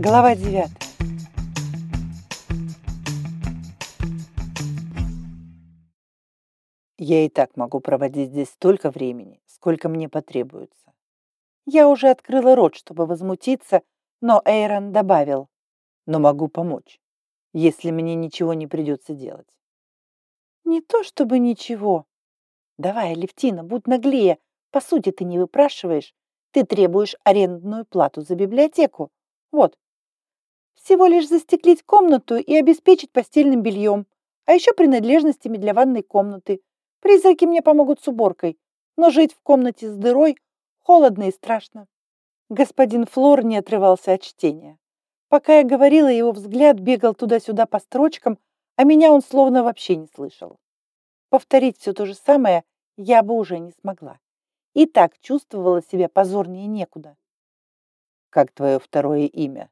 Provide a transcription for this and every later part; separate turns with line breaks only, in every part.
Глава 9.
Я и так могу проводить здесь столько времени, сколько мне потребуется.
Я уже открыла рот, чтобы возмутиться, но Эйрон добавил.
Но могу помочь, если мне ничего не придется делать.
Не то чтобы ничего. Давай, Левтина, будь наглее. По сути, ты не выпрашиваешь. Ты требуешь арендную плату за библиотеку. Вот. Всего лишь застеклить комнату и обеспечить постельным бельем, а еще принадлежностями для ванной комнаты. Призраки мне помогут с уборкой, но жить в комнате с дырой холодно и страшно. Господин Флор не отрывался от чтения. Пока я говорила, его взгляд бегал туда-сюда по строчкам, а меня он словно вообще не слышал. Повторить все то же самое я бы уже не смогла. И так чувствовала себя позорнее некуда.
«Как твое второе имя?»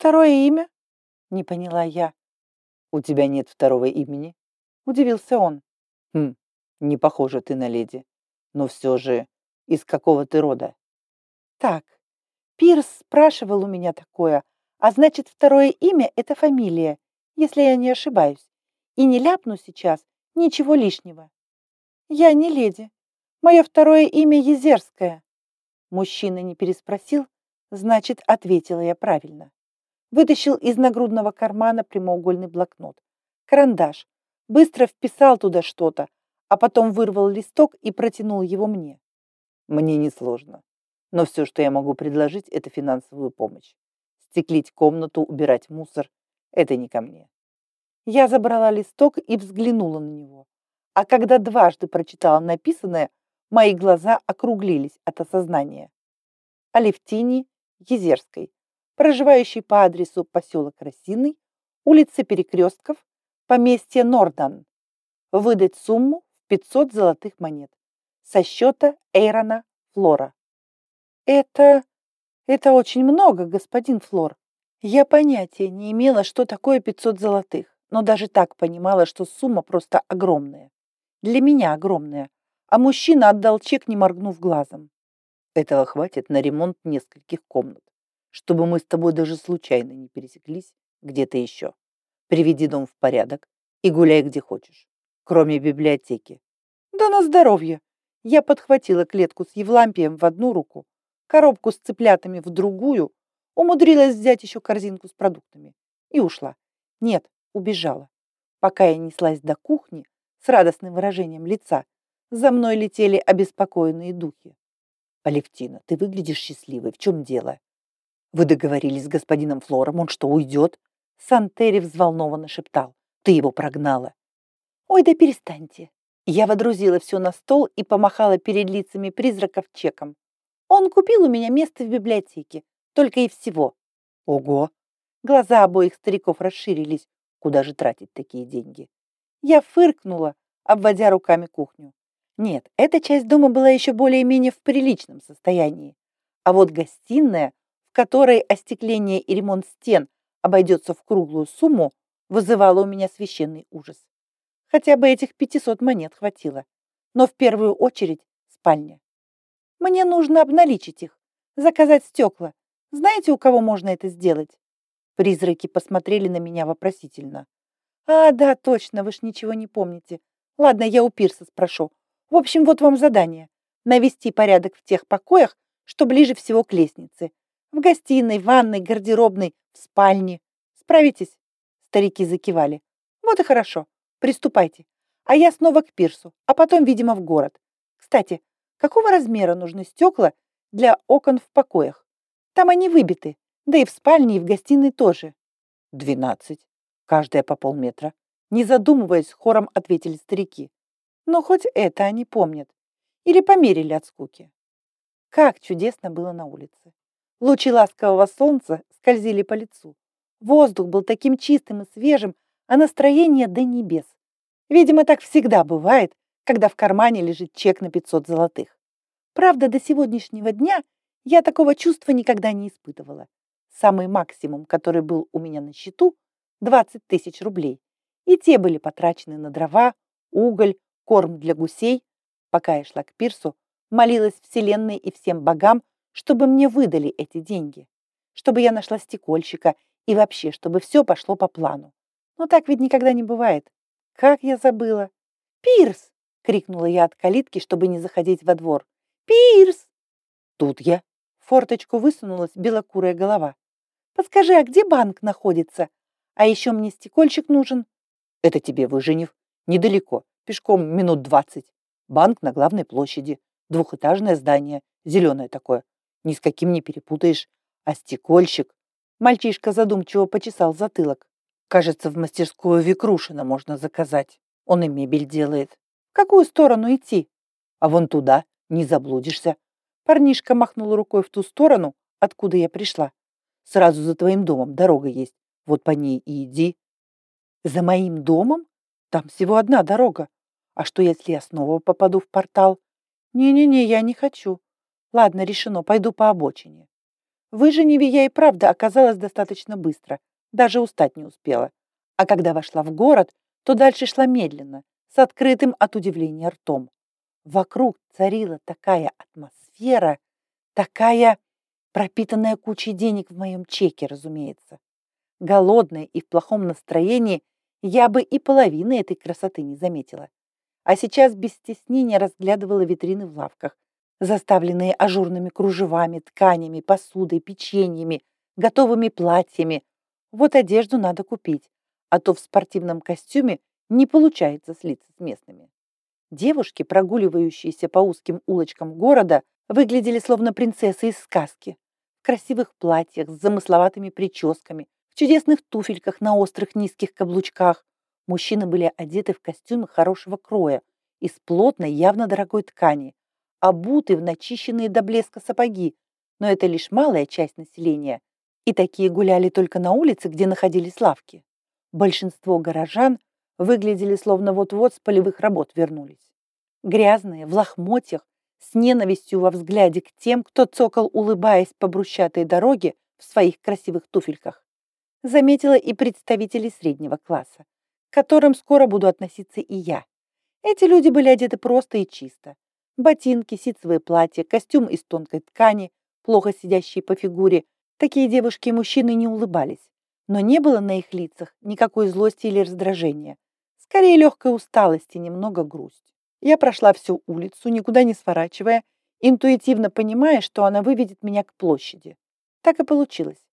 «Второе имя?» — не поняла я.
«У тебя нет второго имени?»
— удивился он.
«Хм, не похожа ты на леди. Но все же, из какого ты рода?»
«Так, Пирс спрашивал у меня такое, а значит, второе имя — это фамилия, если я не ошибаюсь. И не ляпну сейчас ничего лишнего. Я не леди. Мое второе имя Езерское. Мужчина не переспросил, значит, ответила я правильно. Вытащил из нагрудного кармана прямоугольный блокнот. Карандаш. Быстро вписал туда что-то, а потом вырвал листок и протянул его мне.
Мне несложно. Но все, что я могу предложить, это финансовую помощь. Стеклить комнату, убирать мусор – это не ко мне.
Я забрала листок и взглянула на него. А когда дважды прочитала написанное, мои глаза округлились от осознания. Алевтини Езерской, проживающей по адресу поселок Росиный, улица Перекрестков, поместье Нордан. Выдать сумму в 500 золотых монет. Со счета Эйрона Флора. Это... это очень много, господин Флор. Я понятия не имела, что такое 500 золотых, но даже так понимала, что сумма просто огромная. Для меня огромная. А мужчина отдал чек, не моргнув глазом.
Этого хватит на ремонт нескольких комнат, чтобы мы с тобой даже случайно не пересеклись где-то еще. Приведи дом в порядок и гуляй где хочешь, кроме библиотеки.
Да на здоровье. Я подхватила клетку с Евлампием в одну руку, коробку с цыплятами в другую, умудрилась взять еще корзинку с продуктами и ушла. Нет, убежала. Пока я неслась до кухни с радостным выражением лица, за мной летели обеспокоенные духи.
«Алевтина, ты выглядишь счастливой. В чем дело?» «Вы договорились с господином Флором, он что, уйдет?»
Сантери взволнованно шептал.
«Ты его прогнала».
«Ой, да перестаньте». Я водрузила все на стол и помахала перед лицами призраков чеком. Он купил у меня место в библиотеке, только и всего.
Ого!
Глаза обоих стариков расширились.
Куда же тратить такие деньги?
Я фыркнула, обводя руками кухню. Нет, эта часть дома была еще более-менее в приличном состоянии. А вот гостиная, в которой остекление и ремонт стен обойдется в круглую сумму, вызывала у меня священный ужас. Хотя бы этих 500 монет хватило. Но в первую очередь спальня. Мне нужно обналичить их, заказать стекла. Знаете, у кого можно это сделать? Призраки посмотрели на меня вопросительно. А, да, точно, вы ж ничего не помните. Ладно, я у Пирса спрошу. В общем, вот вам задание. Навести порядок в тех покоях, что ближе всего к лестнице. В гостиной, ванной, гардеробной, в спальне. Справитесь? Старики закивали. Вот и хорошо. Приступайте. А я снова к пирсу, а потом, видимо, в город. Кстати, какого размера нужны стекла для окон в покоях? Там они выбиты, да и в спальне, и в гостиной тоже.
Двенадцать. Каждая по полметра.
Не задумываясь, хором ответили старики. Но хоть это они помнят. Или померили от скуки. Как чудесно было на улице. Лучи ласкового солнца скользили по лицу. Воздух был таким чистым и свежим, а настроение до небес. Видимо, так всегда бывает, когда в кармане лежит чек на 500 золотых. Правда, до сегодняшнего дня я такого чувства никогда не испытывала. Самый максимум, который был у меня на счету, 20 тысяч рублей. И те были потрачены на дрова, уголь, корм для гусей. Пока я шла к пирсу, молилась Вселенной и всем богам, чтобы мне выдали эти деньги. чтобы я нашла стекольщика и вообще, чтобы все пошло по плану. Но так ведь никогда не бывает. Как я забыла. «Пирс!» — крикнула я от калитки, чтобы не заходить во двор. «Пирс!» Тут я. Форточку высунулась белокурая голова. «Подскажи, а где банк находится? А еще мне стекольщик нужен».
«Это тебе, Выженев. Недалеко. Пешком минут двадцать. Банк на главной площади. Двухэтажное здание. Зеленое такое. Ни с каким не перепутаешь. А стекольщик...» Мальчишка задумчиво почесал затылок. «Кажется, в мастерскую Викрушина можно заказать. Он и мебель делает. В какую сторону идти? А вон туда, не заблудишься. Парнишка махнул рукой в ту сторону, откуда я пришла. Сразу за твоим домом дорога есть. Вот по ней и иди. За моим домом? Там всего одна дорога. А что, если я снова попаду в портал? Не-не-не, я не хочу. Ладно, решено, пойду по обочине. В Женеве я и правда оказалась достаточно быстро. Даже устать не успела. А когда вошла в город, то дальше шла медленно, с открытым от удивления ртом. Вокруг царила такая атмосфера, такая пропитанная кучей денег в моем чеке, разумеется. Голодная и в плохом настроении я бы и половины этой красоты не заметила. А сейчас без стеснения разглядывала витрины в лавках, заставленные ажурными кружевами, тканями, посудой, печеньями, готовыми платьями. Вот одежду надо купить, а то в спортивном костюме не получается слиться с местными. Девушки, прогуливающиеся по узким улочкам города, выглядели словно принцессы из сказки. В красивых платьях с замысловатыми прическами, в чудесных туфельках на острых низких каблучках. Мужчины были одеты в костюмы хорошего кроя, из плотной, явно дорогой ткани, обуты в начищенные до блеска сапоги, но это лишь малая часть населения, и такие гуляли только на улице, где находились лавки. Большинство горожан выглядели словно вот-вот с полевых работ вернулись. Грязные, в лохмотьях, с ненавистью во взгляде к тем, кто цокал, улыбаясь по брусчатой дороге в своих красивых туфельках. Заметила и представителей среднего класса, к которым скоро буду относиться и я. Эти люди были одеты просто и чисто. Ботинки, ситцевые платья, костюм из тонкой ткани, плохо сидящие по фигуре. Такие девушки и мужчины не улыбались но не было на их лицах никакой злости или раздражения. Скорее легкой усталости, немного грусть. Я прошла всю улицу, никуда не сворачивая, интуитивно понимая, что она выведет меня к площади. Так и получилось.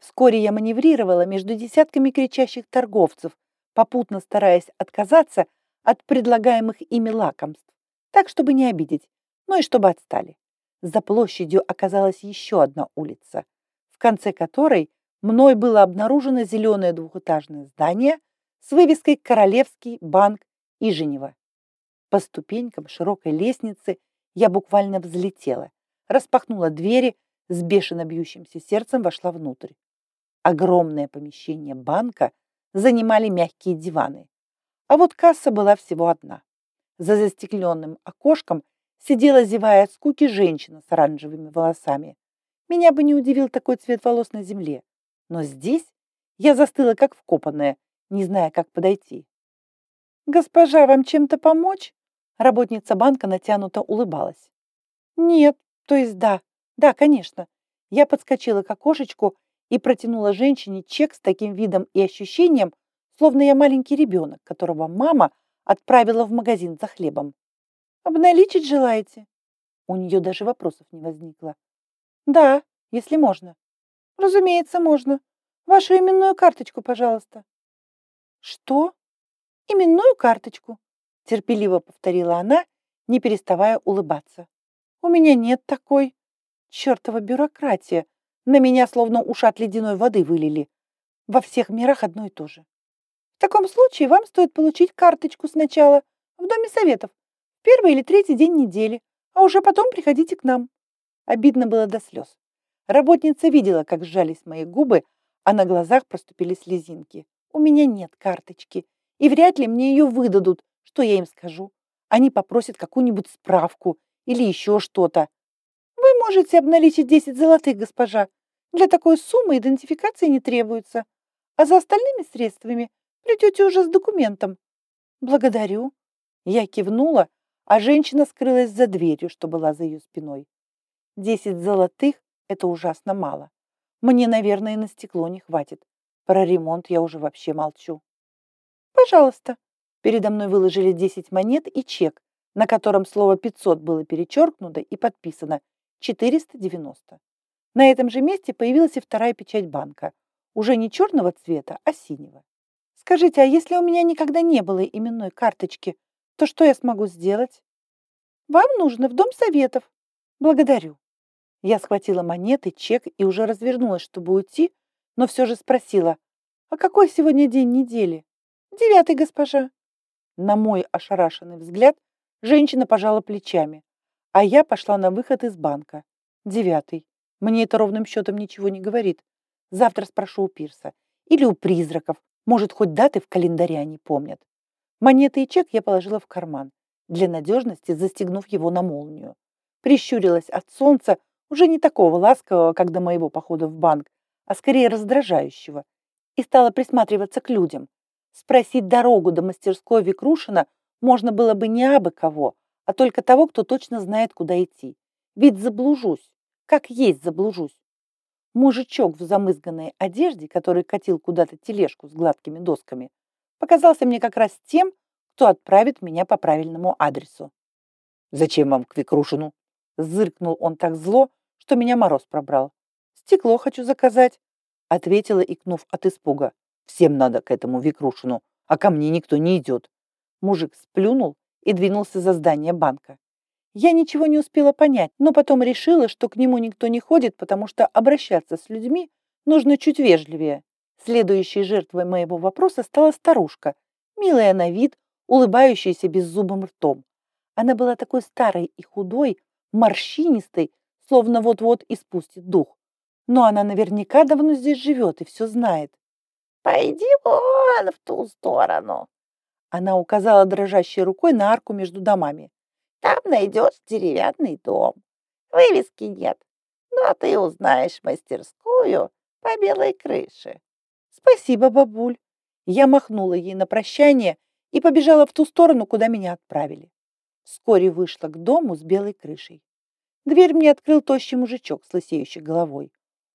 Вскоре я маневрировала между десятками кричащих торговцев, попутно стараясь отказаться от предлагаемых ими лакомств, так, чтобы не обидеть, но и чтобы отстали. За площадью оказалась еще одна улица, в конце которой мной было обнаружено зеленое двухэтажное здание с вывеской «Королевский банк Иженева». По ступенькам широкой лестницы я буквально взлетела, распахнула двери, с бешено бьющимся сердцем вошла внутрь. Огромное помещение банка занимали мягкие диваны, а вот касса была всего одна. За застекленным окошком сидела, зевая от скуки, женщина с оранжевыми волосами. Меня бы не удивил такой цвет волос на земле. Но здесь я застыла как вкопанная, не зная, как подойти. «Госпожа, вам чем-то помочь?» Работница банка натянуто улыбалась. «Нет, то есть да, да, конечно». Я подскочила к окошечку и протянула женщине чек с таким видом и ощущением, словно я маленький ребенок, которого мама отправила в магазин за хлебом. «Обналичить желаете?» У нее даже вопросов не возникло. «Да, если можно». Разумеется, можно. Вашу именную карточку, пожалуйста. Что? Именную карточку? Терпеливо повторила она, не переставая улыбаться. У меня нет такой. Чертова бюрократия. На меня словно ушат ледяной воды вылили. Во всех мирах одно и то же. Таком случае вам стоит получить карточку сначала в Доме Советов, первый или третий день недели, а уже потом приходите к нам. Обидно было до слез. Работница видела, как сжались мои губы, а на глазах проступили слезинки. У меня нет карточки, и вряд ли мне ее выдадут. Что я им скажу? Они попросят какую-нибудь справку или еще что-то. Вы можете обналичить 10 золотых, госпожа. Для такой суммы идентификации не требуется. А за остальными средствами придете уже с документом. Благодарю. Я кивнула, а женщина скрылась за дверью, что была за ее спиной. Десять золотых это ужасно мало.
Мне, наверное, на стекло не хватит. Про ремонт я уже вообще молчу. Пожалуйста. Передо мной выложили 10 монет и чек, на котором слово 500 было перечеркнуто и подписано 490. На этом же месте появилась и вторая печать банка, уже не черного цвета, а синего. Скажите, а если у меня никогда не было именной карточки, то что я смогу сделать? Вам нужно в Дом Советов. Благодарю. Я схватила монеты, чек и уже развернулась, чтобы уйти, но все же спросила, а какой сегодня день недели? Девятый, госпожа. На мой ошарашенный взгляд женщина пожала плечами, а я пошла на выход из банка. Девятый. Мне это ровным счетом ничего не говорит. Завтра спрошу у Пирса. Или у призраков. Может, хоть даты в календаре они помнят. Монеты и чек я положила в карман, для надежности застегнув его на молнию. Прищурилась от солнца, уже не такого ласкового, как до моего похода в банк, а скорее раздражающего, и стала присматриваться к людям. Спросить дорогу до мастерской Викрушина можно было бы не абы кого, а только того, кто точно знает, куда идти. Ведь заблужусь, как есть заблужусь. Мужичок в замызганной одежде, который катил куда-то тележку с гладкими досками, показался мне как раз тем, кто отправит меня по правильному адресу. «Зачем вам к Викрушину?» Зыркнул он так зло, что меня мороз пробрал. «Стекло хочу заказать», — ответила, икнув от испуга. «Всем надо к этому Викрушину, а ко мне никто не идет». Мужик сплюнул и двинулся за здание банка. Я ничего не успела понять, но потом решила, что к нему никто не ходит, потому что обращаться с людьми нужно чуть вежливее. Следующей жертвой моего вопроса стала старушка, милая на вид, улыбающаяся беззубым ртом. Она была такой старой и худой, морщинистой, словно вот-вот испустит дух. Но она наверняка давно здесь живет и все знает. «Пойди вон в ту сторону!» Она указала дрожащей рукой на арку между домами. «Там найдешь деревянный дом. Вывески нет, но ты узнаешь мастерскую по белой крыше». «Спасибо, бабуль!» Я махнула ей на прощание и побежала в ту сторону, куда меня отправили. Вскоре вышла к дому с белой крышей. Дверь мне открыл тощий мужичок с лысеющей головой.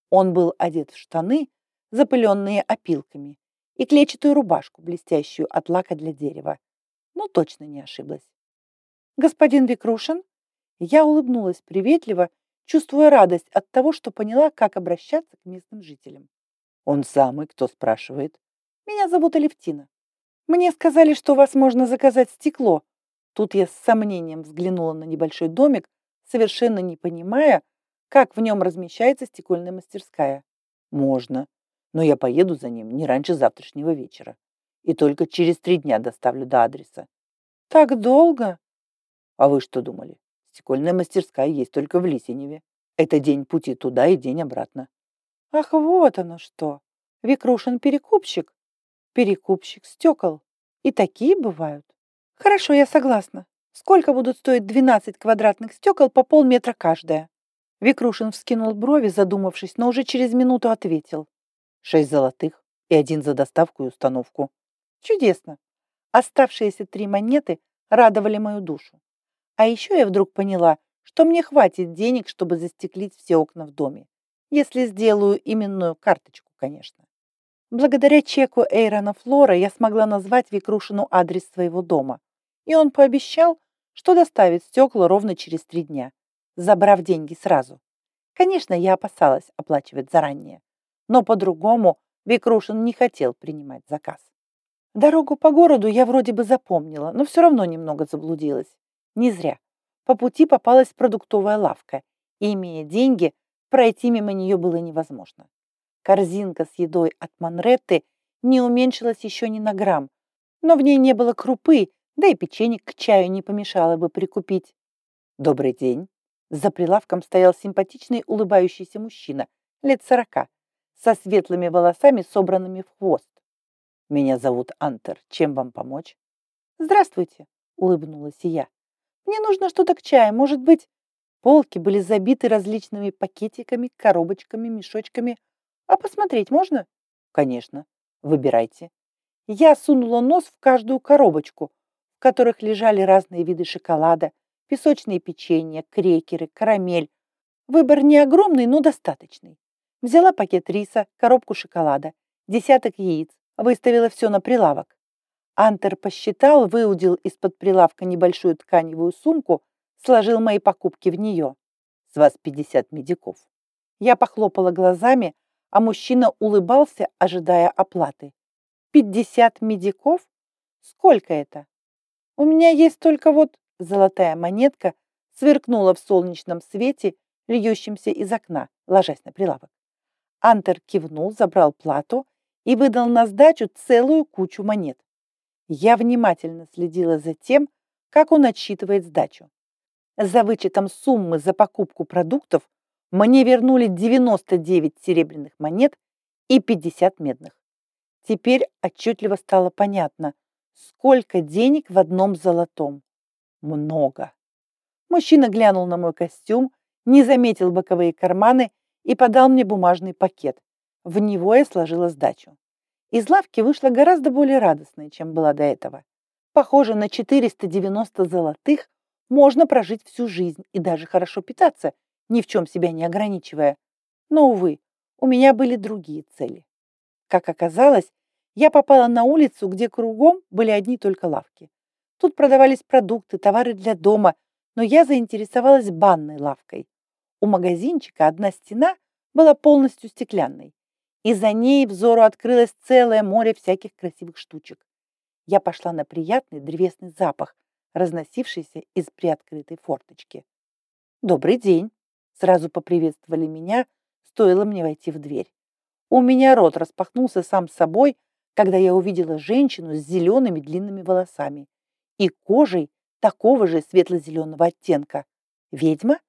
Он был одет в штаны, запыленные опилками, и клетчатую рубашку, блестящую от лака для дерева. Но точно не ошиблась. «Господин Викрушин?» Я улыбнулась приветливо, чувствуя радость от того, что поняла, как обращаться к местным жителям.
«Он самый, кто спрашивает?»
«Меня зовут Алевтина. Мне сказали, что у вас можно заказать стекло». Тут я с сомнением взглянула на небольшой домик, совершенно не понимая, как в нем размещается стекольная мастерская.
Можно, но я поеду за ним не раньше завтрашнего вечера. И только через три дня доставлю до адреса.
Так долго?
А вы что думали? Стекольная мастерская есть только в Лисеневе. Это день пути туда и день обратно.
Ах, вот оно что. Викрушин перекупщик. Перекупщик стекол. И такие бывают. Хорошо, я согласна. Сколько будут стоить 12 квадратных стекол по полметра каждая? Викрушин вскинул брови, задумавшись, но уже через минуту ответил.
Шесть золотых и один за доставку и установку.
Чудесно. Оставшиеся три монеты радовали мою душу. А еще я вдруг поняла, что мне хватит денег, чтобы застеклить все окна в доме. Если сделаю именную карточку, конечно. Благодаря чеку Эйрона Флора я смогла назвать Викрушину адрес своего дома. И он пообещал, что доставит стекла ровно через три дня, забрав деньги сразу. Конечно, я опасалась оплачивать заранее, но по-другому Викрушин не хотел принимать заказ. Дорогу по городу я вроде бы запомнила, но все равно немного заблудилась. Не зря. По пути попалась продуктовая лавка, и, имея деньги, пройти мимо нее было невозможно. Корзинка с едой от Манретты не уменьшилась еще ни на грамм, но в ней не было крупы, да и печенье к чаю не помешало бы прикупить.
Добрый день.
За прилавком стоял симпатичный улыбающийся мужчина, лет сорока, со светлыми волосами, собранными в хвост.
Меня зовут Антер. Чем вам помочь?
Здравствуйте, улыбнулась я. Мне нужно что-то к чаю, может быть... Полки были забиты различными пакетиками, коробочками, мешочками. А посмотреть можно?
Конечно. Выбирайте.
Я сунула нос в каждую коробочку, в которых лежали разные виды шоколада, песочные печенья, крекеры, карамель. Выбор не огромный, но достаточный. Взяла пакет риса, коробку шоколада, десяток яиц, выставила все на прилавок. Антер посчитал, выудил из-под прилавка небольшую тканевую сумку, сложил мои покупки в нее. С вас 50 медиков. Я похлопала глазами, а мужчина улыбался, ожидая оплаты. 50 медиков? Сколько это? У меня есть только вот золотая монетка сверкнула в солнечном свете, льющемся из окна, ложась на прилавок. Антер кивнул, забрал плату и выдал на сдачу целую кучу монет. Я внимательно следила за тем, как он отсчитывает сдачу. За вычетом суммы за покупку продуктов мне вернули 99 серебряных монет и 50 медных. Теперь отчетливо стало понятно, сколько денег в одном золотом. Много. Мужчина глянул на мой костюм, не заметил боковые карманы и подал мне бумажный пакет. В него я сложила сдачу. Из лавки вышла гораздо более радостной, чем была до этого. Похоже, на 490 золотых можно прожить всю жизнь и даже хорошо питаться, ни в чем себя не ограничивая. Но, увы, у меня были другие цели. Как оказалось, я попала на улицу, где кругом были одни только лавки. Тут продавались продукты, товары для дома, но я заинтересовалась банной лавкой. У магазинчика одна стена была полностью стеклянной и за ней взору открылось целое море всяких красивых штучек. Я пошла на приятный древесный запах, разносившийся из приоткрытой форточки. «Добрый день!» — сразу поприветствовали меня, стоило мне войти в дверь. У меня рот распахнулся сам собой, когда я увидела женщину с зелеными длинными волосами и кожей такого же светло-зеленого оттенка. Ведьма?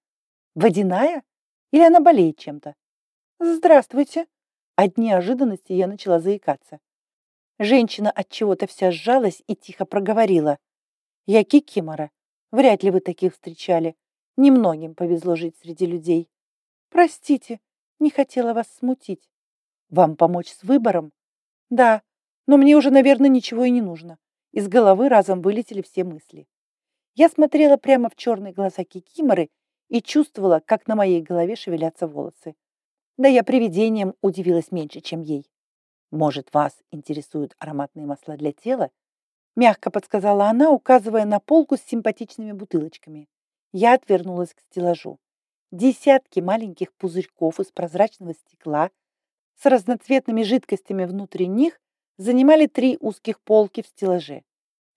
Водяная? Или она болеет чем-то? «Здравствуйте!» От неожиданности я начала заикаться. Женщина от чего-то вся сжалась и тихо проговорила. «Я Кикимора. Вряд ли вы таких встречали. Немногим повезло жить среди людей. Простите, не хотела вас смутить. Вам помочь с выбором? Да, но мне уже, наверное, ничего и не нужно. Из головы разом вылетели все мысли. Я смотрела прямо в черные глаза Кикиморы и чувствовала, как на моей голове шевелятся волосы. Да я привидением удивилась меньше, чем ей. «Может, вас интересуют ароматные масла для тела?» Мягко подсказала она, указывая на полку с симпатичными бутылочками. Я отвернулась к стеллажу. Десятки маленьких пузырьков из прозрачного стекла с разноцветными жидкостями внутри них занимали три узких полки в стеллаже.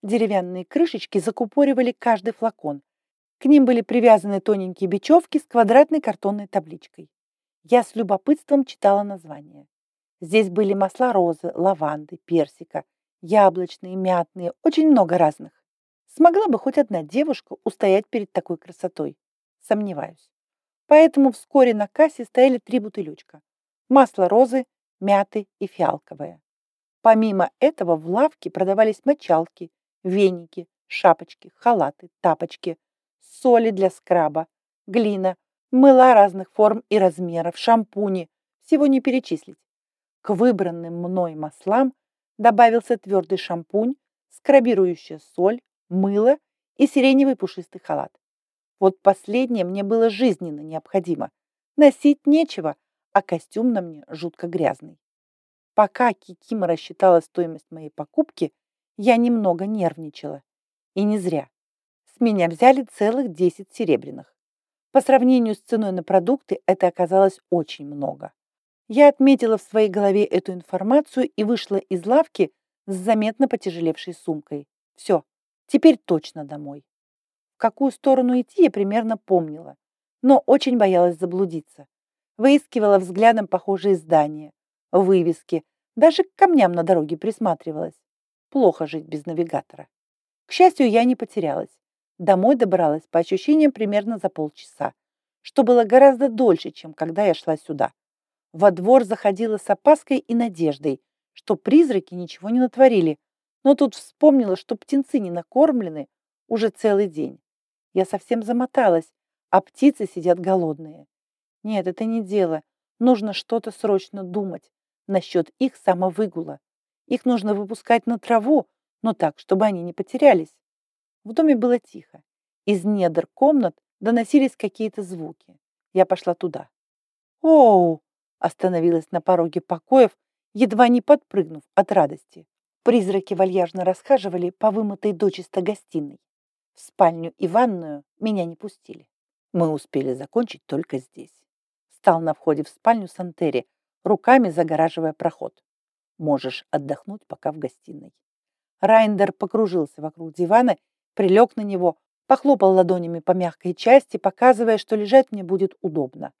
Деревянные крышечки закупоривали каждый флакон. К ним были привязаны тоненькие бечевки с квадратной картонной табличкой. Я с любопытством читала названия. Здесь были масла розы, лаванды, персика, яблочные, мятные, очень много разных. Смогла бы хоть одна девушка устоять перед такой красотой? Сомневаюсь. Поэтому вскоре на кассе стояли три бутылечка. Масло розы, мяты и фиалковое. Помимо этого в лавке продавались мочалки, веники, шапочки, халаты, тапочки, соли для скраба, глина, мыла разных форм и размеров, шампуни, всего не перечислить. К выбранным мной маслам добавился твердый шампунь, скрабирующая соль, мыло и сиреневый пушистый халат. Вот последнее мне было жизненно необходимо. Носить нечего, а костюм на мне жутко грязный. Пока Кикима рассчитала стоимость моей покупки, я немного нервничала. И не зря. С меня взяли целых 10 серебряных. По сравнению с ценой на продукты это оказалось очень много. Я отметила в своей голове эту информацию и вышла из лавки с заметно потяжелевшей сумкой. Все, теперь точно домой. В какую сторону идти я примерно помнила, но очень боялась заблудиться. Выискивала взглядом похожие здания, вывески, даже к камням на дороге присматривалась. Плохо жить без навигатора. К счастью, я не потерялась. Домой добралась по ощущениям примерно за полчаса, что было гораздо дольше, чем когда я шла сюда. Во двор заходила с опаской и надеждой, что призраки ничего не натворили, но тут вспомнила, что птенцы не накормлены уже целый день. Я совсем замоталась, а птицы сидят голодные. Нет, это не дело. Нужно что-то срочно думать насчет их самовыгула. Их нужно выпускать на траву, но так, чтобы они не потерялись. В доме было тихо. Из недр комнат доносились какие-то звуки. Я пошла туда. «Оу!» – Остановилась на пороге покоев, едва не подпрыгнув от радости. Призраки вальяжно расхаживали по вымытой дочисто гостиной. В спальню и ванную меня не пустили. Мы успели закончить только здесь. Стал на входе в спальню Сантери, руками загораживая проход. Можешь отдохнуть пока в гостиной. Райндер покружился вокруг дивана, прилег на него, похлопал ладонями по мягкой части, показывая, что лежать мне будет удобно.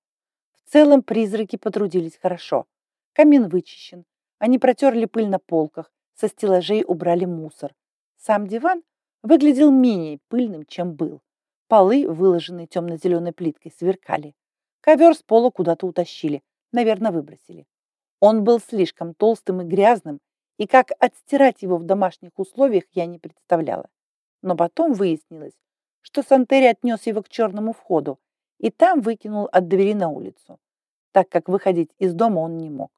В целом призраки потрудились хорошо. Камин вычищен, они протерли пыль на полках, со стеллажей убрали мусор. Сам диван выглядел менее пыльным, чем был. Полы, выложенные темно-зеленой плиткой, сверкали. Ковер с пола куда-то утащили, наверное, выбросили. Он был слишком толстым и грязным, и как отстирать его в домашних условиях я не представляла. Но потом выяснилось, что Сантери отнес его к черному входу и там выкинул от двери на улицу, так как выходить из дома он не мог.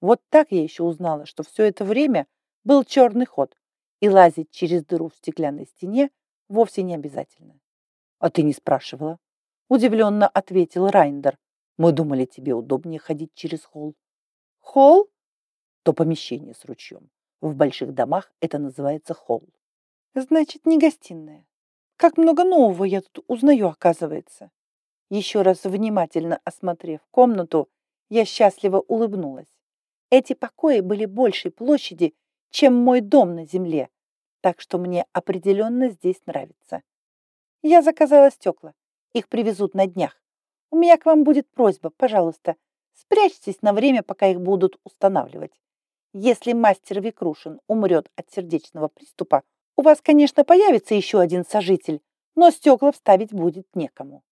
Вот так я еще узнала, что все это время был черный ход, и лазить через дыру в стеклянной стене вовсе не обязательно. «А ты не спрашивала?» Удивленно ответил Райндер. «Мы думали, тебе удобнее ходить через холл». «Холл?» То помещение с ручьем. В больших домах это называется холл. «Значит, не гостиная. Как много нового я тут узнаю, оказывается». Еще раз внимательно осмотрев комнату, я счастливо улыбнулась. Эти покои были большей площади, чем мой дом на земле, так что мне определенно здесь нравится. Я заказала стекла. Их привезут на днях. У меня к вам будет просьба, пожалуйста, спрячьтесь на время, пока их будут устанавливать. Если мастер Викрушин умрет от сердечного приступа, у вас, конечно, появится еще один сожитель, но стекла вставить будет некому.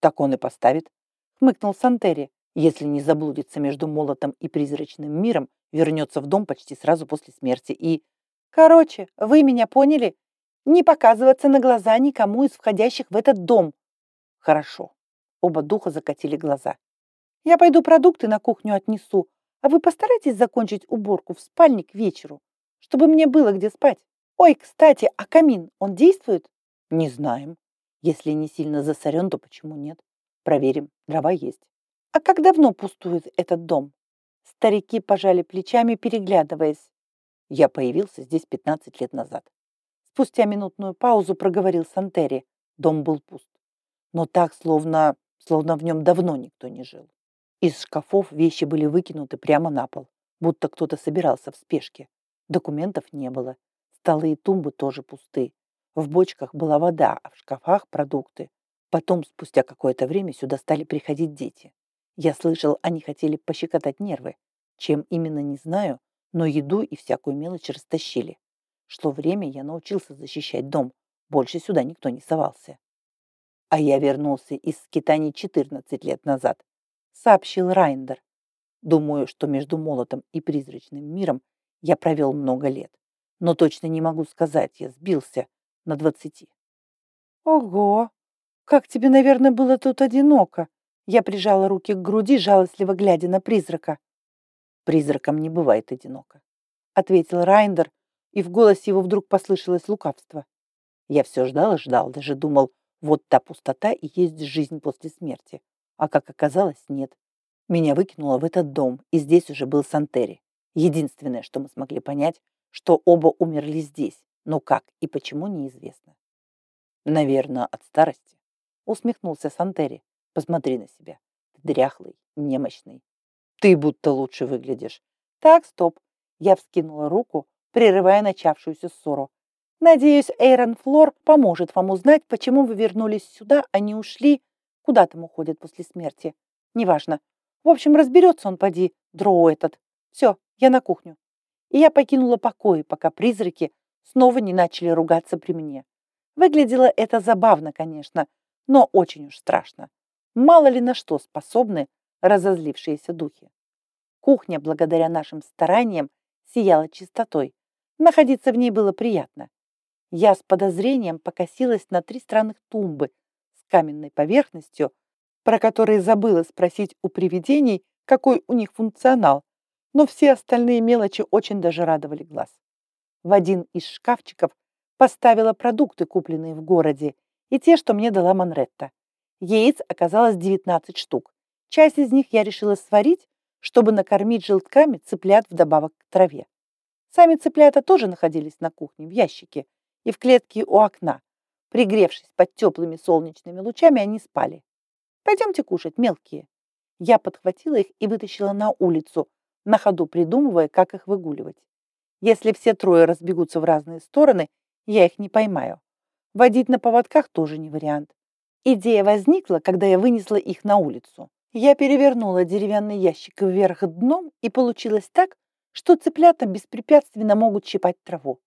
Так он и поставит, хмыкнул Сантери, если не заблудится между молотом и призрачным миром, вернется в дом почти сразу после смерти и... Короче, вы меня поняли? Не показываться на глаза никому из входящих в этот дом. Хорошо. Оба духа закатили глаза. Я пойду продукты на кухню отнесу, а вы постарайтесь закончить уборку в спальне к вечеру, чтобы мне было где спать. Ой, кстати, а камин, он действует? Не знаем. Если не сильно засорен, то почему нет? Проверим, дрова есть. А как давно пустует этот дом? Старики пожали плечами, переглядываясь. Я появился здесь 15 лет назад. Спустя минутную паузу проговорил Сантери. Дом был пуст. Но так, словно, словно в нем давно никто не жил. Из шкафов вещи были выкинуты прямо на пол, будто кто-то собирался в спешке. Документов не было. Столы и тумбы тоже пусты. В бочках была вода, а в шкафах продукты. Потом, спустя какое-то время, сюда стали приходить дети. Я слышал, они хотели пощекотать нервы. Чем именно, не знаю, но еду и всякую мелочь растащили. Шло время, я научился защищать дом. Больше сюда никто не совался. А я вернулся из скитаний 14 лет назад, сообщил Райндер. Думаю, что между молотом и призрачным миром я провел много лет. Но точно не могу сказать, я сбился на двадцати. Ого! Как тебе, наверное, было тут одиноко, я прижала руки к груди, жалостливо глядя на призрака. «Призракам не бывает одиноко», — ответил Райндер, и в голосе его вдруг послышалось лукавство. Я все ждал и ждал, даже думал, вот та пустота и есть жизнь после смерти. А как оказалось, нет. Меня выкинуло в этот дом, и здесь уже был Сантери. Единственное, что мы смогли понять, что оба умерли здесь, но как и почему, неизвестно. Наверное, от старости, усмехнулся Сантери. Посмотри на себя. Дряхлый, немощный. Ты будто лучше выглядишь. Так, стоп. Я вскинула руку, прерывая начавшуюся ссору. Надеюсь, Эйрон Флор поможет вам узнать, почему вы вернулись сюда, а не ушли. Куда там уходят после смерти? Неважно. В общем, разберется он, поди, дроу этот. Все, я на кухню. И я покинула покой, пока призраки снова не начали ругаться при мне. Выглядело это забавно, конечно, но очень уж страшно. Мало ли на что способны разозлившиеся духи. Кухня, благодаря нашим стараниям, сияла чистотой. Находиться в ней было приятно. Я с подозрением покосилась на три странных тумбы с каменной поверхностью, про которые забыла спросить у привидений, какой у них функционал, но все остальные мелочи очень даже радовали глаз. В один из шкафчиков поставила продукты, купленные в городе, и те, что мне дала Манретта. Яиц оказалось 19 штук. Часть из них я решила сварить, чтобы накормить желтками цыплят вдобавок к траве. Сами цыплята тоже находились на кухне, в ящике и в клетке у окна. Пригревшись под теплыми солнечными лучами, они спали. «Пойдемте кушать, мелкие». Я подхватила их и вытащила на улицу, на ходу придумывая, как их выгуливать. Если все трое разбегутся в разные стороны, я их не поймаю. Водить на поводках тоже не вариант. Идея возникла, когда я вынесла их на улицу. Я перевернула деревянный ящик вверх дном, и получилось так, что цыплята беспрепятственно могут щипать траву.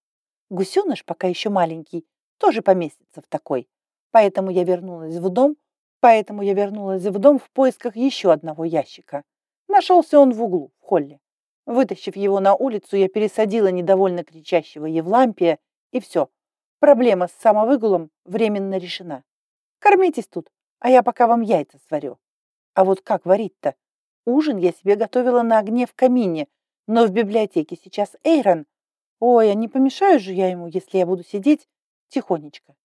Гусеныш, пока еще маленький, тоже поместится в такой. Поэтому я вернулась в дом, поэтому я вернулась в дом в поисках еще одного ящика. Нашелся он в углу, в холле. Вытащив его на улицу, я пересадила недовольно кричащего Евлампия, и все. Проблема с самовыгулом временно решена. Кормитесь тут, а я пока вам яйца сварю. А вот как варить-то? Ужин я себе готовила на огне в камине, но в библиотеке сейчас Эйрон. Ой, а не помешаю же я ему, если я буду сидеть тихонечко.